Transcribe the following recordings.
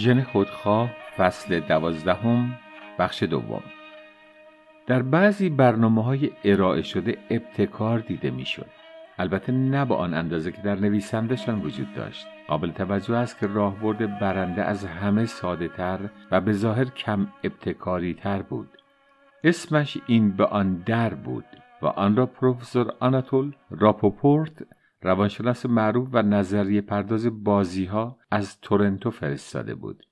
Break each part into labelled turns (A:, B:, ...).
A: ژن خودخواه فصل دوازدهم بخش دوم. در بعضی برنامه های ارائه شده ابتکار دیده می‌شد. البته نه به آن اندازه که در نویسندشان وجود داشت. قابل توجه است که راهبرد برنده از همه ساده تر و به ظاهر کم ابتکاری تر بود. اسمش این به آن در بود و آن را پروفسور آناتول راپوپورت روانشناس معروف و نظریه پرداز بازی ها از تورنتو فرستاده بود.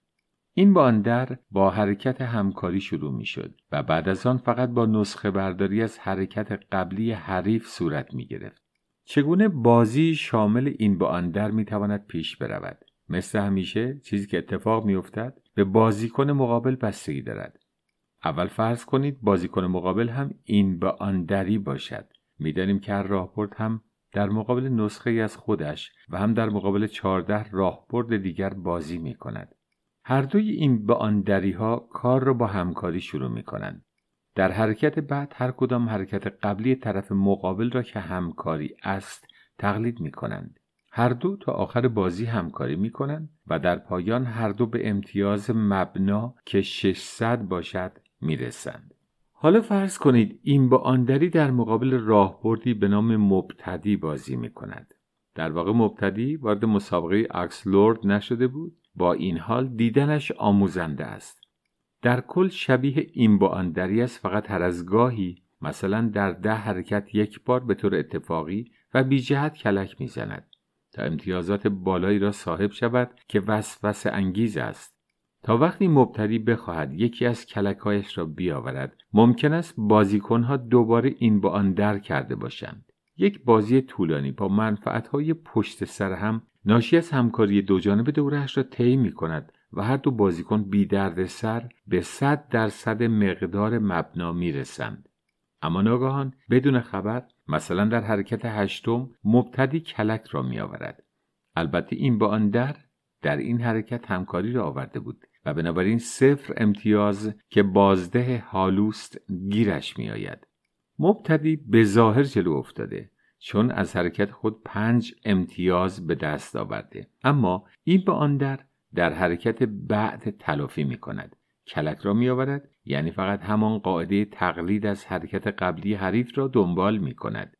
A: این با آن در با حرکت همکاری شروع می شد و بعد از آن فقط با نسخه برداری از حرکت قبلی حریف صورت می گرفت. چگونه بازی شامل این با آن در می تواند پیش برود؟ مثل همیشه چیزی که اتفاق می افتد به بازیکن مقابل بستگی دارد. اول فرض کنید بازیکن مقابل هم این به آن دری باشد. می‌دانیم که هر راهبرد هم در مقابل نسخه از خودش و هم در مقابل چهارده راهبرد دیگر بازی می کند. هر دوی این به آن دری ها کار را با همکاری شروع می کنند. در حرکت بعد هر کدام حرکت قبلی طرف مقابل را که همکاری است تقلید می کنند. هر دو تا آخر بازی همکاری می کنند و در پایان هر دو به امتیاز مبنا که 600 باشد می رسند. حالا فرض کنید این با آندری در مقابل راهبردی به نام مبتدی بازی می کند. در واقع مبتدی وارد مسابقه لورد نشده بود با این حال دیدنش آموزنده است. در کل شبیه این با آندری است فقط هر از گاهی مثلا در ده حرکت یک بار به طور اتفاقی و بی جهت کلک می‌زند تا امتیازات بالایی را صاحب شود که وسوسه انگیز است تا وقتی مبتدی بخواهد یکی از کلکهایش را بیاورد ممکن است بازیکنها دوباره این با آن در کرده باشند یک بازی طولانی با منفعتهای پشت سر هم ناشی از همکاری دو جانبه دورهش را طی می کند و هر دو بازیکن بی درد سر به صد درصد مقدار مبنا می رسند. اما ناگهان بدون خبر مثلا در حرکت هشتم مبتدی کلک را می آورد. البته این با آن در در این حرکت همکاری را آورده بود و بنابراین صفر امتیاز که بازده حالوست گیرش می آید. مبتدی به ظاهر جلو افتاده چون از حرکت خود پنج امتیاز به دست آورده. اما این به آن در در حرکت بعد تلافی می کند کلک را می آورد یعنی فقط همان قاعده تقلید از حرکت قبلی حریف را دنبال می کند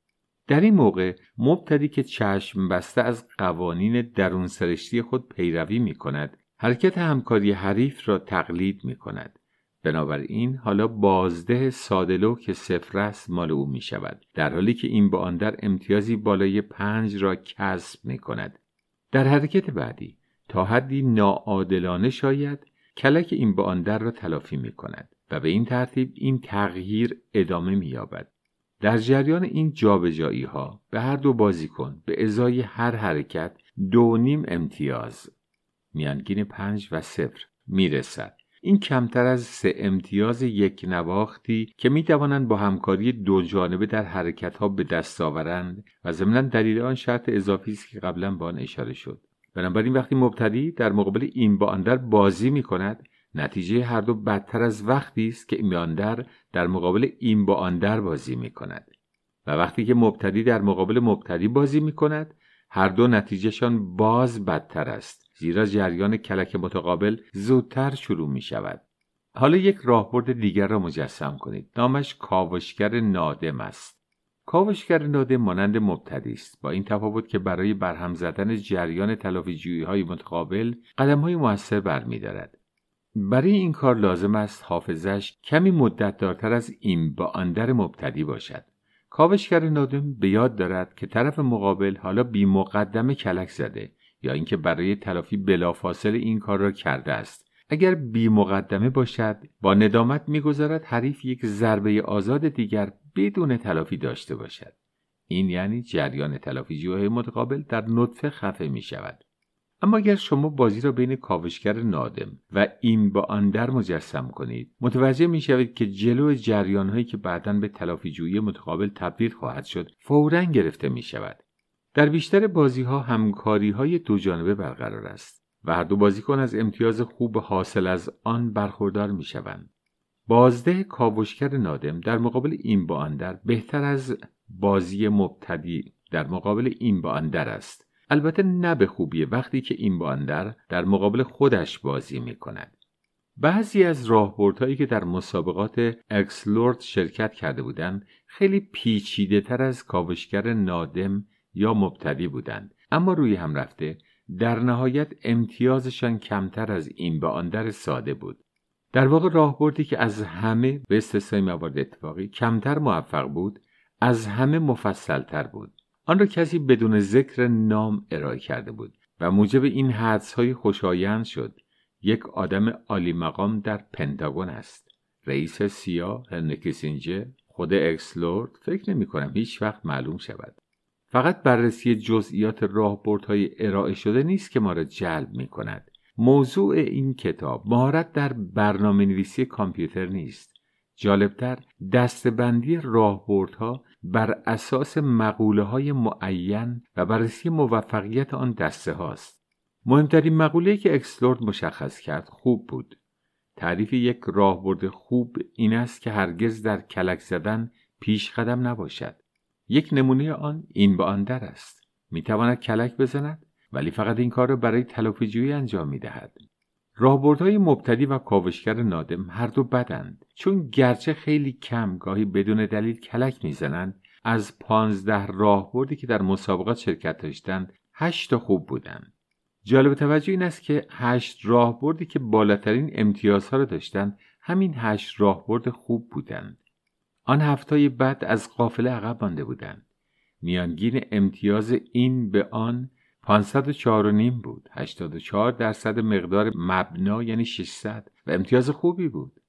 A: در این موقع مبتدی که چشم بسته از قوانین درون سرشتی خود پیروی می کند حرکت همکاری حریف را تقلید می کند. بنابراین حالا بازده سادلو که صفر است مال او می شود در حالی که این با آن در امتیازی بالای پنج را کسب می کند. در حرکت بعدی تا حدی ناعادلانه شاید کلک این با آن در را تلافی می کند و به این ترتیب این تغییر ادامه می یابد. در جریان این جابجایی ها به هر دو بازیکن به ازای هر حرکت دو نیم امتیاز میانگین پنج و صفر می‌رسد. این کمتر از سه امتیاز یک نواختی که می توانند با همکاری دو جانبه در حرکت ها به دست آورند و ضمنا دلیل آن شرط اضافی است که قبلا با آن اشاره شد. بنابراین وقتی مبتدی در مقابل این با اندر بازی می کند نتیجه هر دو بدتر از وقتی است که میاندر در مقابل این با آندر بازی می کند و وقتی که مبتدی در مقابل مبتدی بازی می کند هر دو نتیجهشان باز بدتر است. زیرا جریان کلک متقابل زودتر شروع می شود. حالا یک راهبرد دیگر را مجسم کنید. نامش کاوشگر نادم است. کاوشگر نادم مانند مبتدی است با این تفاوت که برای برهم زدن جریان تلافیجویی های متقابل قدم های موثر برمیدارد. برای این کار لازم است حافظش کمی مدت دارتر از این با اندر مبتدی باشد. کاوشگر نادم به یاد دارد که طرف مقابل حالا بی مقدم کلک زده یا اینکه برای تلافی بلافاصله این کار را کرده است. اگر بی مقدمه باشد با ندامت می‌گذارد حریف یک ضربه آزاد دیگر بدون تلافی داشته باشد. این یعنی جریان تلافی جوه متقابل در نطفه خفه می شود اما اگر شما بازی را بین کاوشگر نادم و این با آن در مجسم کنید متوجه می شوید که جلو جریان هایی که بعدا به تلافی جویی متقابل تبدیل خواهد شد فورا گرفته می شود در بیشتر بازی ها همکاری های دو جانبه برقرار است و هر دو بازیکن از امتیاز خوب حاصل از آن برخوردار می شوند. بازده کاوشگر نادم در مقابل این با اندر بهتر از بازی مبتدی در مقابل این با اندر است البته نه به خوبیه وقتی که این باندر در مقابل خودش بازی می کند. بعضی از راهبردهایی که در مسابقات اکسلورد شرکت کرده بودند خیلی پیچیده تر از کاوشگر نادم یا مبتدی بودند. اما روی هم رفته در نهایت امتیازشان کمتر از این باندر ساده بود. در واقع راهبردی که از همه به استثنای موارد اتفاقی کمتر موفق بود از همه مفصلتر بود. آن را کسی بدون ذکر نام ارائه کرده بود و موجب این حدس های خوشایند شد. یک آدم عالی مقام در پنتاگون است. رئیس سیا هنری کیسینجر خود اکسلورد فکر نمی کنم هیچ وقت معلوم شود. فقط بررسی جزئیات راهبردهای ارائه شده نیست که ما را جلب می کند موضوع این کتاب مهارت در برنامه نویسی کامپیوتر نیست جالبتر دستبندی راهبردها بر اساس مقوله های معین و بررسی موفقیت آن دسته هاست. مهمترین مقوله که اکسلورد مشخص کرد خوب بود. تعریف یک راهبرد خوب این است که هرگز در کلک زدن پیش قدم نباشد. یک نمونه آن این به آن در است. می تواند کلک بزند ولی فقط این کار را برای تلافی انجام می دهد. راهبردهای مبتدی و کاوشگر نادم هر دو بدند چون گرچه خیلی کم گاهی بدون دلیل کلک می‌زنند از پانزده راهبردی که در مسابقات شرکت داشتند هشت خوب بودند جالب توجه این است که هشت راهبردی که بالاترین امتیازها را داشتند همین هشت راهبرد خوب بودند آن هفتای بعد از قافله عقب مانده بودند. میانگین امتیاز این به آن 504 و نیم بود. 84 درصد مقدار مبنا یعنی 600 و امتیاز خوبی بود.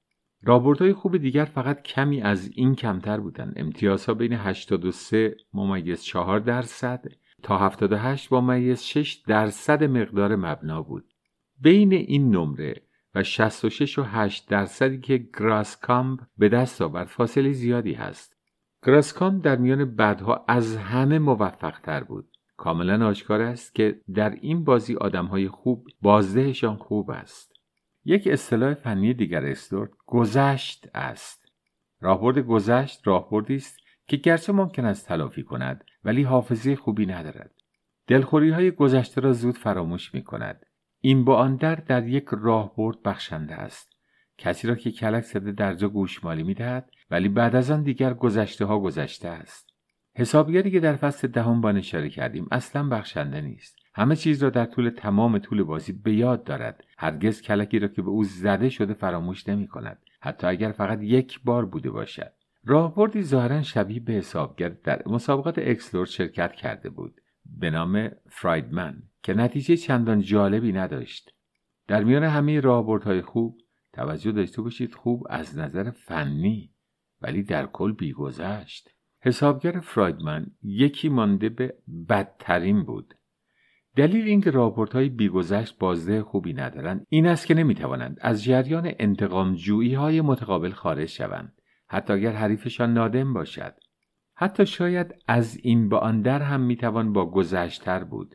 A: رابردهای خوب دیگر فقط کمی از این کمتر بودند. امتیازها بین 83 ممیز 4 درصد تا 78 ممیز 6 درصد مقدار مبنا بود. بین این نمره و 66 و 8 درصدی که گراسکامب به دست آورد فاصله زیادی هست. گراسکامب در میان بعدها از همه موفق تر بود. کاملا آشکار است که در این بازی آدمهای خوب بازدهشان خوب است. یک اصطلاح فنی دیگر استورد گذشت است. راهبرد گذشت راهبردی است که گرچه ممکن است تلافی کند ولی حافظه خوبی ندارد. دلخوری های گذشته را زود فراموش می کند این با آن در در یک راهبرد بخشنده است. کسی را که کلک زده در جا گوشمالی می دهد ولی بعد از آن دیگر گذشته ها گذشته است. حسابگری که در فصل دهم با اشاره کردیم اصلا بخشنده نیست. همه چیز را در طول تمام طول بازی به یاد دارد. هرگز کلکی را که به او زده شده فراموش نمی کند حتی اگر فقط یک بار بوده باشد. راهبردی ظاهرا شبیه به حسابگر در مسابقات اکسلور شرکت کرده بود. به نام فرایدمن. که نتیجه چندان جالبی نداشت. در میان همه راهبردهای خوب توجه داشته باشید خوب از نظر فنی ولی در کل بیگذشت. حسابگر فرایدمن یکی مانده به بدترین بود. دلیل اینکه راپورت های بیگذشت بازده خوبی ندارند این است که نمی‌توانند از جریان انتقام های متقابل خارج شوند حتی اگر حریفشان نادم باشد. حتی شاید از این به آن در هم می‌توان با گذشتر بود.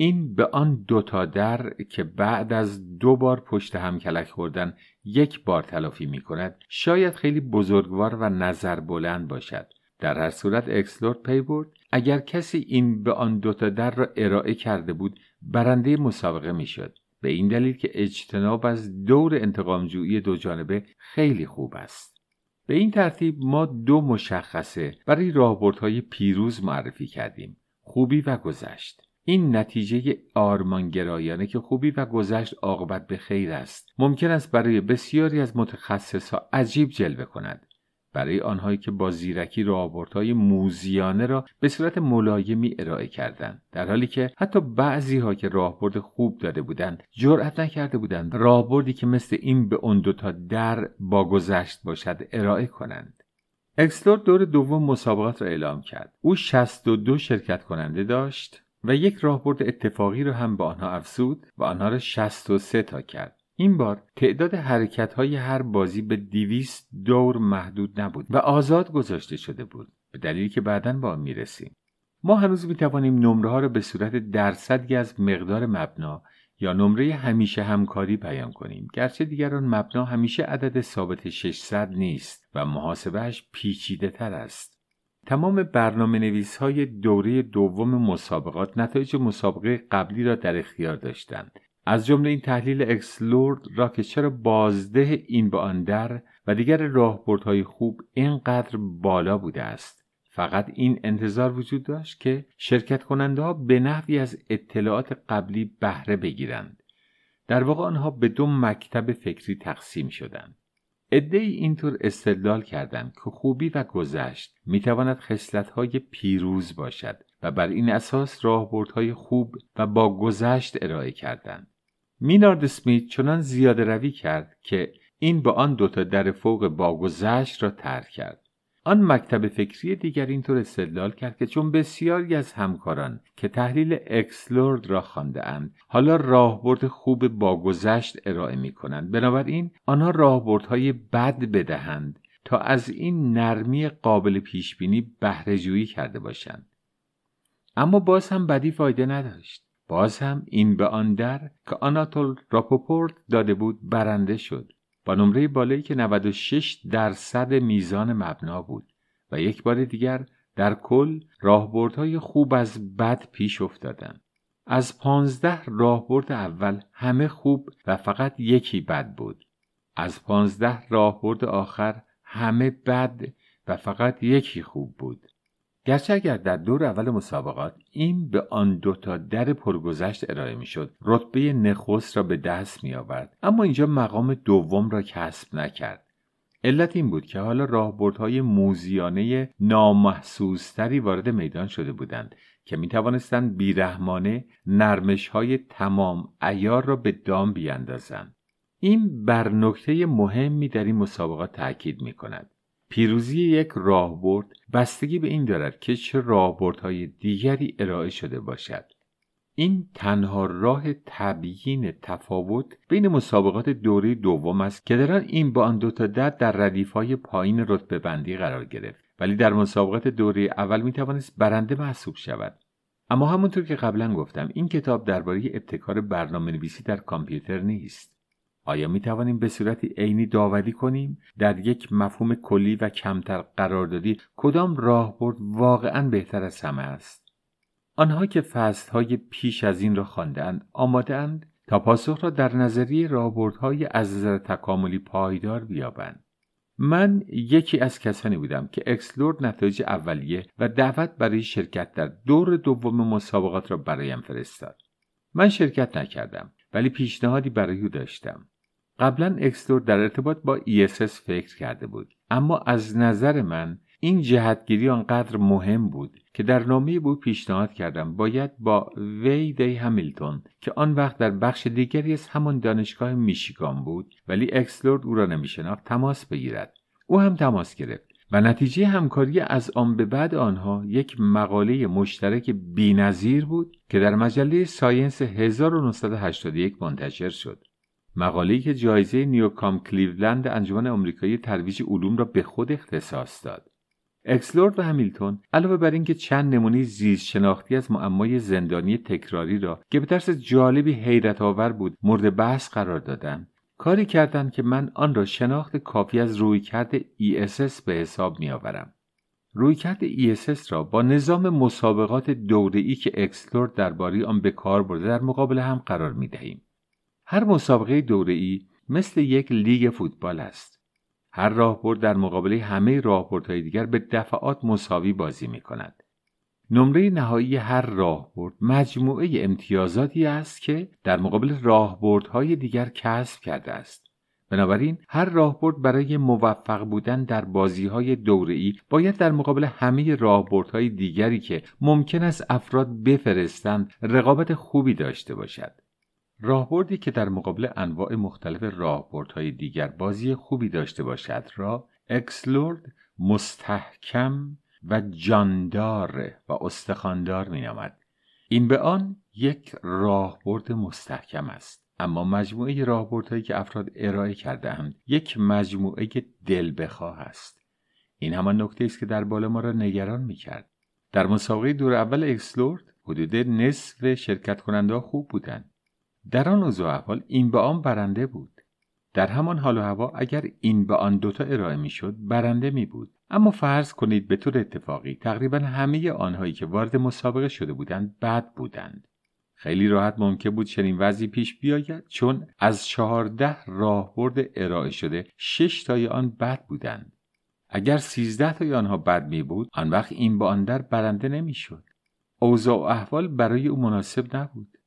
A: این به آن دوتا در که بعد از دو بار پشت هم کلک خوردن یک بار تلافی می کند شاید خیلی بزرگوار و نظر بلند باشد. در هر صورت اکسلورد پی برد. اگر کسی این به آن دوتا در را ارائه کرده بود برنده مسابقه می‌شد به این دلیل که اجتناب از دور انتقامجویی دو جانبه خیلی خوب است. به این ترتیب ما دو مشخصه برای راهبردهای پیروز معرفی کردیم. خوبی و گذشت. این نتیجه آرمانگرایانه که خوبی و گذشت عاقبت به خیر است. ممکن است برای بسیاری از متخصصها عجیب جلوه کند. برای آنهایی که با زیرکی راهبردهای موزیانه را به صورت ملایمی ارائه کردند. در حالی که حتی بعضی ها که راهبرد خوب داده بودند جرأت نکرده بودند راهبردی که مثل این به اون دوتا در با گذشت باشد ارائه کنند. اکسلور دور دوم مسابقات را اعلام کرد. او 62 شرکت کننده داشت. و یک راهبرد اتفاقی را هم به آنها افزود و آنها را 63 تا کرد. این بار تعداد حرکت های هر بازی به دیویست دور محدود نبود و آزاد گذاشته شده بود به دلیلی که بعدا با آن می‌رسیم. ما هنوز می توانیم نمره ها را به صورت درصدی از مقدار مبنا یا نمره همیشه همکاری بیان کنیم. گرچه دیگر آن مبنا همیشه عدد ثابت 600 نیست و محاسبهش پیچیده تر است. تمام برنامه نویس های دوره دوم مسابقات نتایج مسابقه قبلی را در اختیار داشتند. از جمله این تحلیل اکسلورد را که چرا بازده این به آن در و دیگر راهبردهای خوب اینقدر بالا بوده است. فقط این انتظار وجود داشت که شرکت کننده ها به نحوی از اطلاعات قبلی بهره بگیرند. در واقع آنها به دو مکتب فکری تقسیم شدند. عده اینطور استدلال کردند که خوبی و گذشت می‌تواند خصلت‌های پیروز باشد و بر این اساس راهبردهای خوب و با گذشت ارائه کردند. مینارد سمیت چنان زیاده روی کرد که این با آن دوتا در فوق باگذشت را ترک کرد. آن مکتب فکری دیگر اینطور استدلال کرد که چون بسیاری از همکاران که تحلیل اکسلورد را خانده اند حالا راهبرد خوب باگذشت ارائه می کنند بنابراین آنها راهبردهای بد بدهند تا از این نرمی قابل پیش بینی بهره جویی کرده باشند. اما باز هم بدی فایده نداشت. باز هم این به آن در که آناتول راپوپورت داده بود برنده شد. با نمره بالایی که 96 درصد میزان مبنا بود و یک بار دیگر در کل راهبردهای خوب از بد پیش افتادند از پانزده راهبرد اول همه خوب و فقط یکی بد بود. از پانزده راهبرد آخر همه بد و فقط یکی خوب بود. گرچه اگر در دور اول مسابقات این به آن دوتا در پرگذشت ارائه می‌شد رتبه نخست را به دست می آورد اما اینجا مقام دوم را کسب نکرد. علت این بود که حالا راهبردهای موزیانه نامحسوستری وارد میدان شده بودند که می توانستند بیرحمانه نرمش های تمام ایار را به دام بیاندازند. این بر نکته مهمی در این مسابقات تاکید می کند پیروزی یک راهبرد بستگی به این دارد که چه راهبردهای دیگری ارائه شده باشد. این تنها راه تبیین تفاوت بین مسابقات دوره دوم است که در این با آن دوتا در در ردیفهای پایین رتبه بندی قرار گرفت. ولی در مسابقات دوره اول می توانست برنده محسوب شود. اما همونطور که قبلا گفتم این کتاب درباره ابتکار برنامه نویسی در کامپیوتر نیست. آیا می توانیم به صورت عینی داوری کنیم؟ در یک مفهوم کلی و کمتر قراردادی کدام راهبرد واقعا بهتر از همه است؟ آنها که فصلهای پیش از این را خواندهاند آمادهاند تا پاسخ را در نظریه راهبردهای از نظر تکاملی پایدار بیابند. من یکی از کسانی بودم که اکسلورد نتایج اولیه و دعوت برای شرکت در دور دوم مسابقات را برایم فرستاد. من شرکت نکردم ولی پیشنهادی برای او داشتم. قبلا اکسلرود در ارتباط با ESS فکر کرده بود. اما از نظر من این جهتگیری آنقدر مهم بود که در نامه به او پیشنهاد کردم باید با دبلیو دی همیلتون که آن وقت در بخش دیگری از همان دانشگاه میشیگان بود ولی اکسلرود او را نمیشناخت تماس بگیرد. او هم تماس گرفت و نتیجه همکاری از آن به بعد آنها یک مقاله مشترک بینظیر بود که در مجله ساینس 1981 منتشر شد. مقاله‌ای که جایزه نیوکام کلیولند انجمن آمریکایی ترویج علوم را به خود اختصاص داد. اکسلرود و همیلتون علاوه بر اینکه چند نمونه زیست شناختی از معمای زندانی تکراری را که به طرز جالبی حیرت آور بود مورد بحث قرار دادند کاری کردند که من آن را شناخت کافی از رویکرد ESS به حساب می آورم. رویکرد ESS را با نظام مسابقات دوره‌ای که اکسلرود درباره آن به کار برده در مقابل هم قرار می دهیم. هر مسابقه ای مثل یک لیگ فوتبال است. هر راهبرد در مقابله همه راهبردهای دیگر به دفعات مساوی بازی می کند. نمره نهایی هر راهبرد مجموعه امتیازاتی است که در مقابل راهبردهای دیگر کسب کرده است. بنابراین هر راهبرد برای موفق بودن در بازیهای دوره‌ای باید در مقابل همه راهبردهای دیگری که ممکن است افراد بفرستند رقابت خوبی داشته باشد. راهبردی که در مقابل انواع مختلف راهبردهای دیگر بازی خوبی داشته باشد را اکسلورد مستحکم و جاندار و استخاندار می نامد. این به آن یک راهبرد مستحکم است اما مجموعه راهبردهایی که افراد ارائه کردهاند یک مجموعه دل بخواه است این همان نکته است که در بالا ما را نگران می کرد. در مسابقه دور اول اکسلورد حدود نصف شرکت کننده خوب بودند در آن اوضاع احوال این به آن برنده بود. در همان حال و هوا اگر این به آن دوتا ارائه می‌شد برنده می بود اما فرض کنید به طور اتفاقی تقریبا همه آنهایی که وارد مسابقه شده بودند بد بودند. خیلی راحت ممکن بود چنین وضعی پیش بیاید چون از چهارده راهبرد ارائه شده شش تای آن بد بودند. اگر سیزده تای آنها بد می بود آن وقت این با آن در برنده نمی‌شد. اوضاع و احوال برای او مناسب نبود.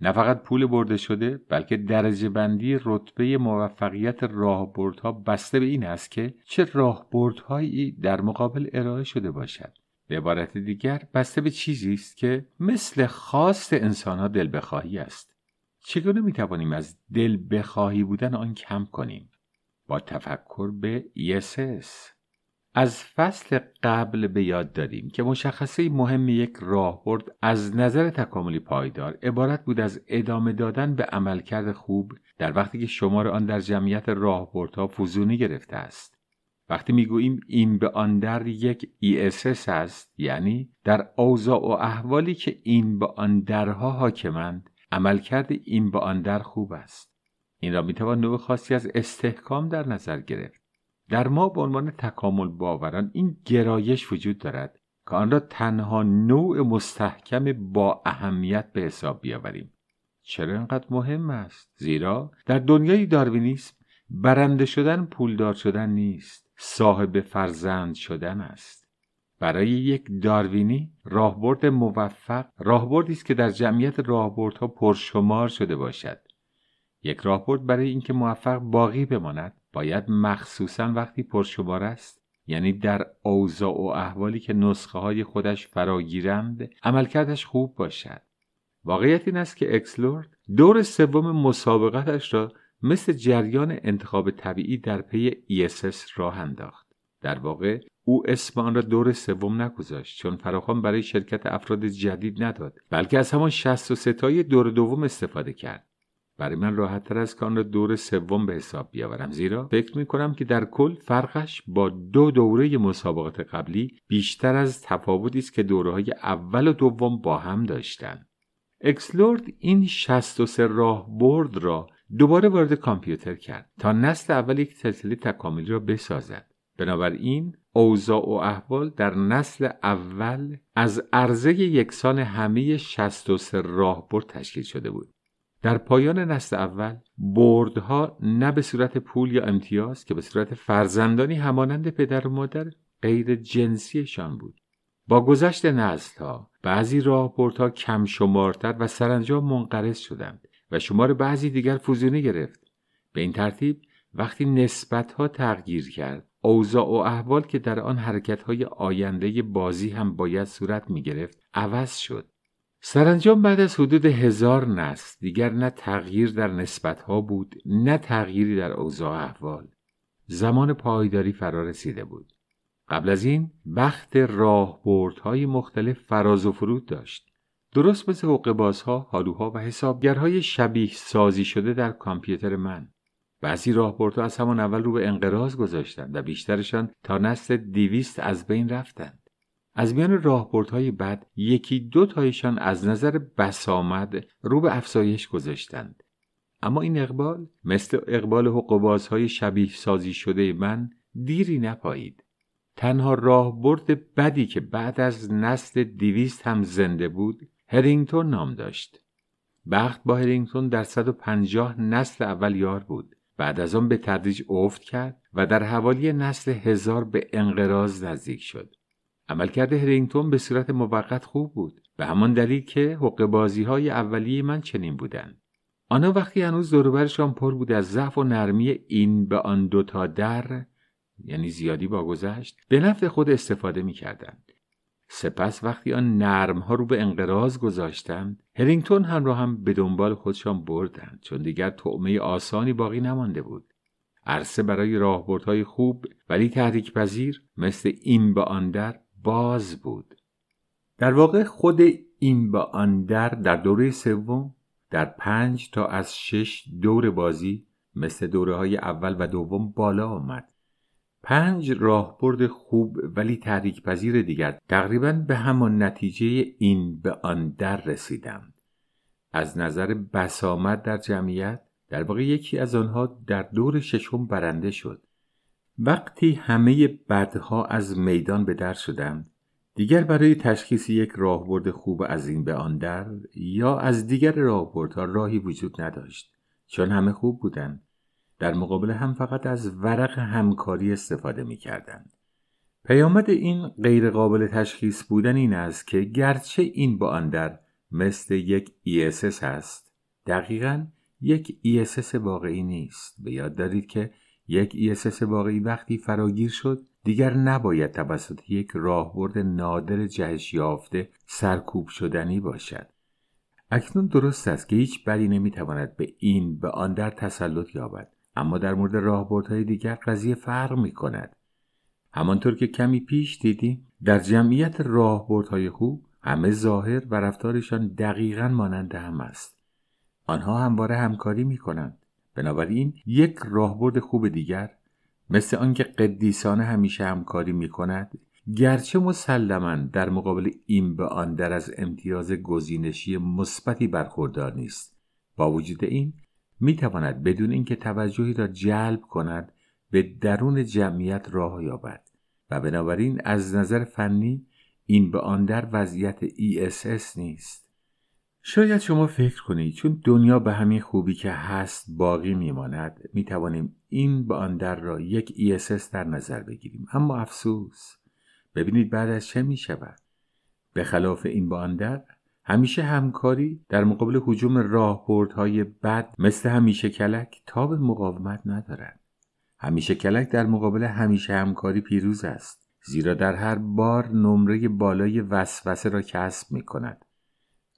A: نه فقط پول برده شده بلکه درجه بندی رتبه موفقیت راهبردها بسته به این است که چه راهبردهایی در مقابل ارائه شده باشد. به عبارت دیگر بسته به چیزی است که مثل خواست انسانها دل بخواهی است. چگونه می توانیم از دل بخواهی بودن آن کم کنیم؟ با تفکر به ESS از فصل قبل به یاد داریم که مشخصه مهم یک راهبرد از نظر تکاملی پایدار عبارت بود از ادامه دادن به عملکرد خوب در وقتی که شمار آن در جمعیت راهبردها فزونی گرفته است. وقتی می‌گوییم این به آن در یک ESS است یعنی در اوضاع و احوالی که این به آن درها حاکمند عملکرد این به آن در خوب است. این را می‌توان نوع خاصی از استحکام در نظر گرفت. در ما به عنوان تکامل باوران این گرایش وجود دارد که آن را تنها نوع مستحکم با اهمیت به حساب بیاوریم. چرا اینقدر مهم است؟ زیرا در دنیای داروینیسم برنده شدن پولدار شدن نیست. صاحب فرزند شدن است. برای یک داروینی راهبرد موفق راهبردی است که در جمعیت راهبردها پرشمار شده باشد. یک راهبرد برای اینکه موفق باقی بماند. باید مخصوصا وقتی پرشمار است یعنی در اوضاع و احوالی که نسخه های خودش فراگیرند عملکردش خوب باشد. واقعیت این است که اکسلورد دور سوم مسابقتش را مثل جریان انتخاب طبیعی در پی ESS راه انداخت. در واقع او اسم آن را دور سوم نگذاشت چون فراخوان برای شرکت افراد جدید نداد بلکه از همان 63 تای دور دوم استفاده کرد. برای من راحت تر است که آن را دور سوم به حساب بیاورم. زیرا فکر می کنم که در کل فرقش با دو دوره مسابقات قبلی بیشتر از تفاوتی است که دوره های اول و دوم با هم داشتند. اکسلورد این 63 راه برد را دوباره وارد کامپیوتر کرد تا نسل اول یک سلسله تکاملی را بسازد. بنابراین اوضاع و احوال در نسل اول از عرضه یکسان همه 63 راهبرد تشکیل شده بود. در پایان نسل اول بردها نه به صورت پول یا امتیاز که به صورت فرزندانی همانند پدر و مادر غیر جنسیشان بود. با گذشت نسل ها بعضی راهبردها کم شمارتر و سرانجام منقرض شدند و شمار بعضی دیگر فوزونی گرفت. به این ترتیب وقتی نسبت ها تغییر کرد اوضاع و احوال که در آن حرکت های آینده بازی هم باید صورت می گرفت عوض شد. سرانجام بعد از حدود هزار نسل دیگر نه تغییر در نسبت ها بود نه تغییری در اوضاع احوال. زمان پایداری فرا رسیده بود. قبل از این بخت راهبردهای مختلف فراز و فرود داشت. درست مثل حقبازها، حالوها و حسابگرهای شبیه سازی شده در کامپیوتر من. بعضی راهبردها از همان اول رو به انقراض گذاشتند و بیشترشان تا نسل دیویست از بین رفتند. از میان راهبردهای بد یکی دو تایشان از نظر بسامد رو به افزایش گذاشتند. اما این اقبال مثل اقبال حقوبازهای شبیه سازی شده من دیری نپایید. تنها راهبرد بدی که بعد از نسل دیویست هم زنده بود هرینگتون نام داشت. بخت با هرینگتون در 150 نسل اول یار بود. بعد از آن به تدریج افت کرد و در حوالی نسل هزار به انقراض نزدیک شد. عملکرد هرینگتون به صورت موقت خوب بود به همان دلیل که حق بازی های اولیه من چنین بودند آنها وقتی هنوز دوربرشان پر بود از ضعف و نرمی این به آن دوتا در یعنی زیادی با گذشت به نفع خود استفاده می کردند. سپس وقتی آن نرم ها رو به انقراض گذاشتند هرینگتون هم را هم به دنبال خودشان بردند چون دیگر طعمه آسانی باقی نمانده بود عرصه برای راهبردهای خوب ولی تحریک پذیر مثل این به آن در باز بود. در واقع خود این با آن در در دوره سوم در پنج تا از شش دور بازی مثل دوره های اول و دوم بالا آمد. پنج راهبرد خوب ولی تحریک پذیر دیگر. تقریبا به همان نتیجه این به آن در رسیدند از نظر بسامد در جمعیت در واقع یکی از آنها در دور ششم برنده شد. وقتی همه بدها از میدان به در شدند دیگر برای تشخیص یک راهبرد خوب از این به آن در یا از دیگر راهبردها راهی وجود نداشت چون همه خوب بودند در مقابل هم فقط از ورق همکاری استفاده می کردند. پیامد این غیرقابل تشخیص بودن این است که گرچه این با آن در مثل یک ESS است دقیقا یک ESS واقعی نیست به یاد دارید که یک ESS واقعی وقتی فراگیر شد دیگر نباید توسط یک راهبرد نادر جهش یافته سرکوب شدنی باشد. اکنون درست است که هیچ بدی نمی‌تواند به این به آن در تسلط یابد اما در مورد راهبردهای دیگر قضیه فرق می کند همانطور که کمی پیش دیدیم در جمعیت راهبردهای خوب همه ظاهر و رفتارشان دقیقا مانند هم است. آنها همواره همکاری می کنند بنابراین یک راهبرد خوب دیگر مثل آنکه قدیسانه همیشه همکاری می کند گرچه مسلما در مقابل این به آن در از امتیاز گزینشی مثبتی برخوردار نیست. با وجود این می تواند بدون اینکه توجهی را جلب کند به درون جمعیت راه یابد و بنابراین از نظر فنی این به آن در وضعیت ESS نیست. شاید شما فکر کنید چون دنیا به همین خوبی که هست باقی میماند می توانیم این به آن در را یک ESS در نظر بگیریم. اما افسوس ببینید بعد از چه می شود به خلاف این به آن در همیشه همکاری در مقابل حجوم راهبردهای بد مثل همیشه کلک تاب مقاومت ندارد. همیشه کلک در مقابل همیشه همکاری پیروز است زیرا در هر بار نمره بالای وسوسه را کسب می کند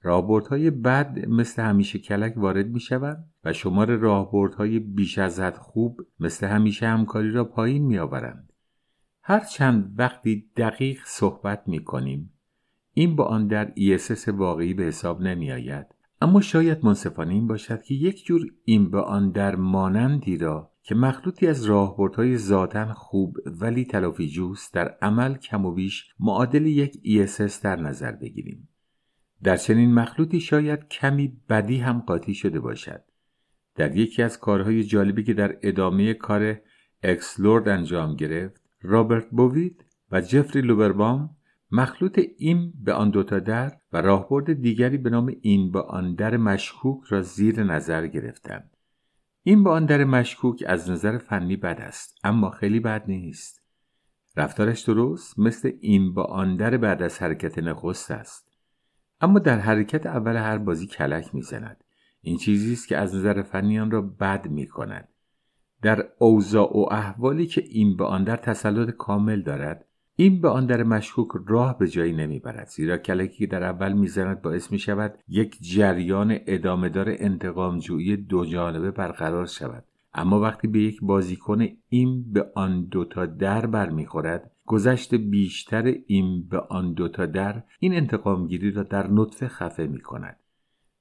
A: راهبردهای بد مثل همیشه کلک وارد می شوند و شمار راهبردهای بیش از حد خوب مثل همیشه همکاری را پایین می آورند. هر چند وقتی دقیق صحبت می کنیم این با آن در ESS واقعی به حساب نمی آید. اما شاید منصفانه این باشد که یک جور این به آن در مانندی را که مخلوطی از راهبردهای ذاتا خوب ولی تلافی جوست در عمل کم و بیش معادل یک ESS در نظر بگیریم. در چنین مخلوطی شاید کمی بدی هم قاطی شده باشد. در یکی از کارهای جالبی که در ادامه کار اکسلورد انجام گرفت، رابرت بووید و جفری لوبربام مخلوط این به آن دوتا در و راهبرد دیگری به نام این به آن در مشکوک را زیر نظر گرفتند. این به آن در مشکوک از نظر فنی بد است اما خیلی بد نیست. رفتارش درست مثل این با آن در بعد از حرکت نخست است. اما در حرکت اول هر بازی کلک می‌زند. این چیزی است که از نظر فنی آن را بد می کند. در اوضاع و احوالی که این به آن در تسلط کامل دارد این به آن در مشکوک راه به جایی نمی‌برد زیرا کلکی در اول می‌زند باعث می شود یک جریان ادامهدار انتقامجویی دو جانبه برقرار شود اما وقتی به یک بازیکن این به آن دوتا در برمیخورد گذشت بیشتر این به آن دوتا در این انتقامگیری را در نطفه خفه می کند.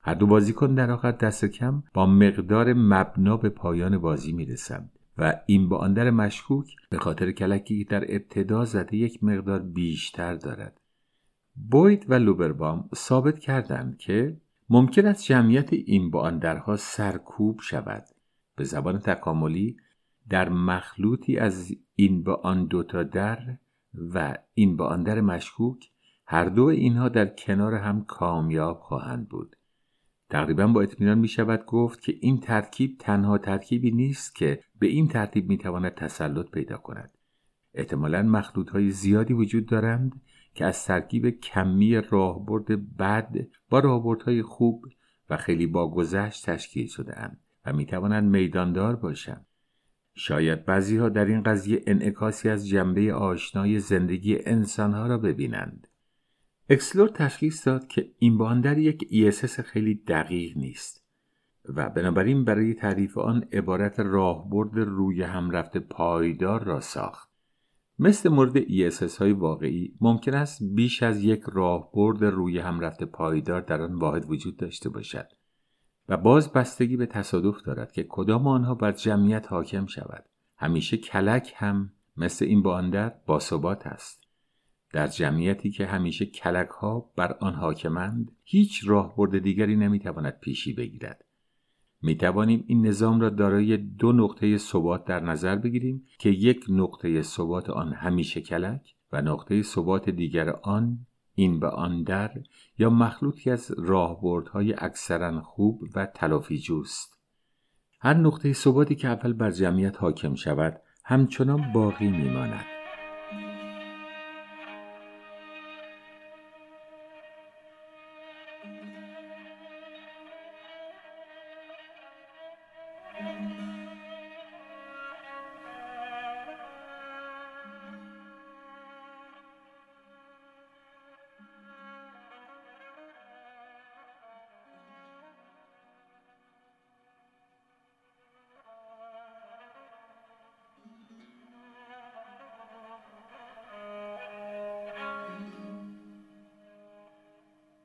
A: هر دو بازیکن در آخر دست کم با مقدار مبنا به پایان بازی می رسند و این با آن در مشکوک به خاطر کلکی که در ابتدا زده یک مقدار بیشتر دارد. بوید و لوبربام ثابت کردند که ممکن است جمعیت این با آن درها سرکوب شود. به زبان تکاملی در مخلوطی از این با آن دوتا در و این با آن در مشکوک هر دو اینها در کنار هم کامیاب خواهند بود تقریبا با اطمینان می شود گفت که این ترکیب تنها ترکیبی نیست که به این ترتیب می تواند تسلط پیدا کند. احتمالا مخلوط های زیادی وجود دارند که از ترکیب کمی راهبرد بد با راهبردهای خوب و خیلی با گذشت تشکیل شده اند و می توانند میداندار باشند. شاید بعضی ها در این قضیه انعکاسی از جنبه آشنای زندگی انسانها را ببینند. اکسلور تشخیص داد که این باندر یک ESS خیلی دقیق نیست و بنابراین برای تعریف آن عبارت راهبرد روی هم رفته پایدار را ساخت. مثل مورد ESS های واقعی ممکن است بیش از یک راهبرد روی هم رفته پایدار در آن واحد وجود داشته باشد و باز بستگی به تصادف دارد که کدام آنها بر جمعیت حاکم شود. همیشه کلک هم مثل این باندر باثبات است. در جمعیتی که همیشه کلک ها بر آن حاکمند هیچ راهبرد دیگری نمی‌تواند پیشی بگیرد می توانیم این نظام را دارای دو نقطه ثبات در نظر بگیریم که یک نقطه ثبات آن همیشه کلک و نقطه ثبات دیگر آن این به آن در یا مخلوطی از راهبردهای اکثرا خوب و تلافی جوست. هر نقطه ثباتی که اول بر جمعیت حاکم شود همچنان باقی میماند.